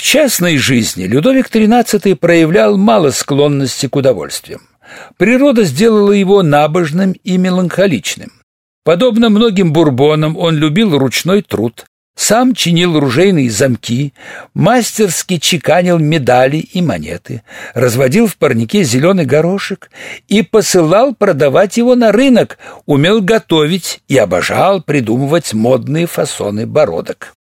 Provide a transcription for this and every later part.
В частной жизни Людовик XIII проявлял мало склонности к удовольствиям. Природа сделала его набожным и меланхоличным. Подобно многим бурбонам, он любил ручной труд, сам чинил ружейные замки, мастерски чеканил медали и монеты, разводил в парнике зеленый горошек и посылал продавать его на рынок, умел готовить и обожал придумывать модные фасоны бородок.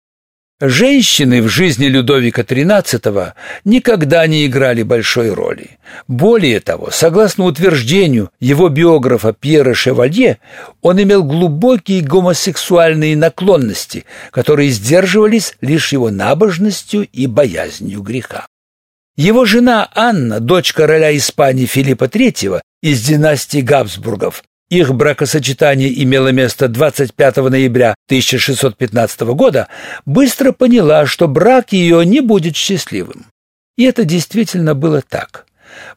Женщины в жизни Людовика XIII никогда не играли большой роли. Более того, согласно утверждению его биографа Пьера Шевалье, он имел глубокие гомосексуальные наклонности, которые сдерживались лишь его набожностью и боязнью греха. Его жена Анна, дочь короля Испании Филиппа III из династии Габсбургов, их бракосочетание имело место 25 ноября 1615 года, быстро поняла, что брак ее не будет счастливым. И это действительно было так.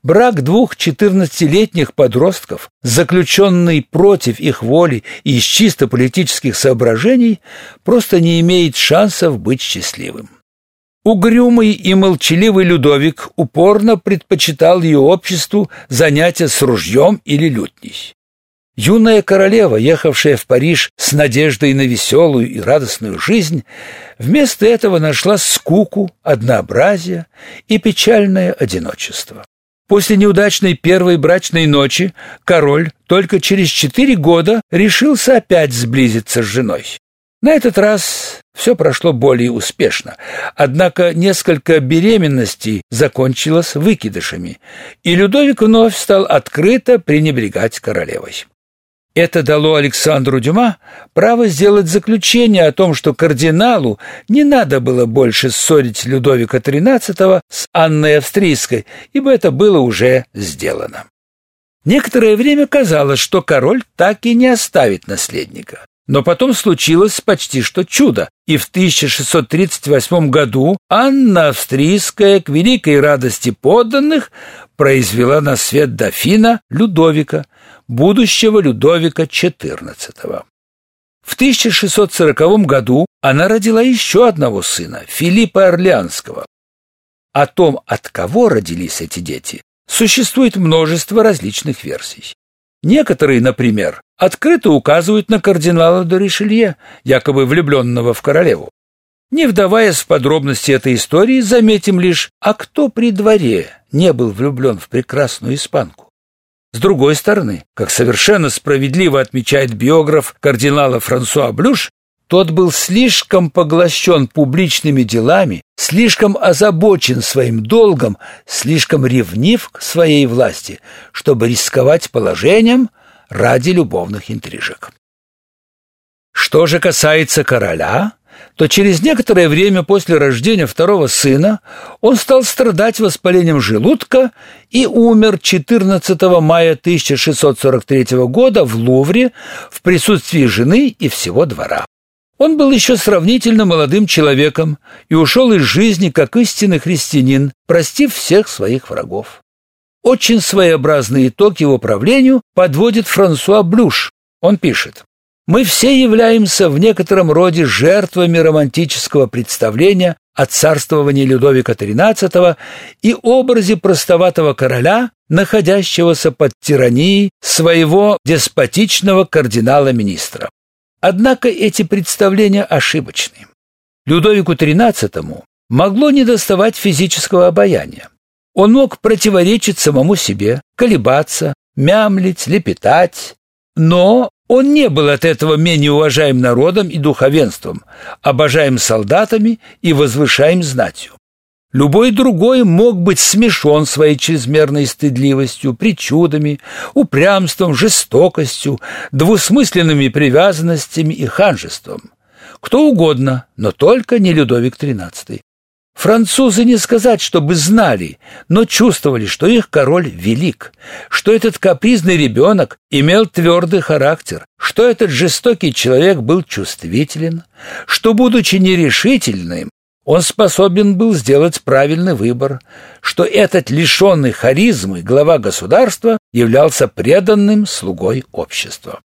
Брак двух четырнадцатилетних подростков, заключенный против их воли и из чисто политических соображений, просто не имеет шансов быть счастливым. Угрюмый и молчаливый Людовик упорно предпочитал ее обществу занятия с ружьем или лютней. Юная королева, ехавшая в Париж с надеждой на веселую и радостную жизнь, вместо этого нашла скуку, однообразие и печальное одиночество. После неудачной первой брачной ночи король только через четыре года решился опять сблизиться с женой. На этот раз все прошло более успешно, однако несколько беременностей закончилось выкидышами, и Людовик вновь стал открыто пренебрегать королевой. Это дало Александру Дюма право сделать заключение о том, что кардиналу не надо было больше ссорить Людовика XIII с Анной Австрийской, ибо это было уже сделано. Некоторое время казалось, что король так и не оставит наследника. Но потом случилось почти что чудо, и в 1638 году Анна Австрийская к великой радости подданных произвела на свет дофина Людовика, будущего Людовика XIV. В 1640 году она родила еще одного сына, Филиппа Орлеанского. О том, от кого родились эти дети, существует множество различных версий. Некоторые, например, открыто указывают на кардинала де Ришелье, якобы влюбленного в королеву. Не вдаваясь в подробности этой истории, заметим лишь, а кто при дворе не был влюблен в прекрасную испанку? С другой стороны, как совершенно справедливо отмечает биограф кардинала Франсуа Блюш, тот был слишком поглощен публичными делами, слишком озабочен своим долгом, слишком ревнив к своей власти, чтобы рисковать положением ради любовных интрижек. Что же касается короля, то через некоторое время после рождения второго сына он стал страдать воспалением желудка и умер 14 мая 1643 года в Лувре в присутствии жены и всего двора. Он был еще сравнительно молодым человеком и ушел из жизни как истинный христианин, простив всех своих врагов. Очень своеобразный итог его правлению подводит Франсуа Блюш. Он пишет: мы все являемся в некотором роде жертвами романтического представления о царствовании Людовика XIII и образе простоватого короля, находящегося под тиранией своего деспотичного кардинала-министра. Однако эти представления ошибочны. Людовику XIII могло недоставать физического обаяния. Он мог противоречить самому себе, колебаться, мямлить, лепетать, но он не был от этого менее уважаем народом и духовенством, обожаем солдатами и возвышаем знатью. Любой другой мог быть смешон своей чрезмерной стыдливостью, причудами, упрямством, жестокостью, двусмысленными привязанностями и ханжеством. Кто угодно, но только не Людовик XIII. Французы не сказать, чтобы знали, но чувствовали, что их король велик, что этот капризный ребенок имел твердый характер, что этот жестокий человек был чувствителен, что, будучи нерешительным, он способен был сделать правильный выбор, что этот лишенный харизмы глава государства являлся преданным слугой общества.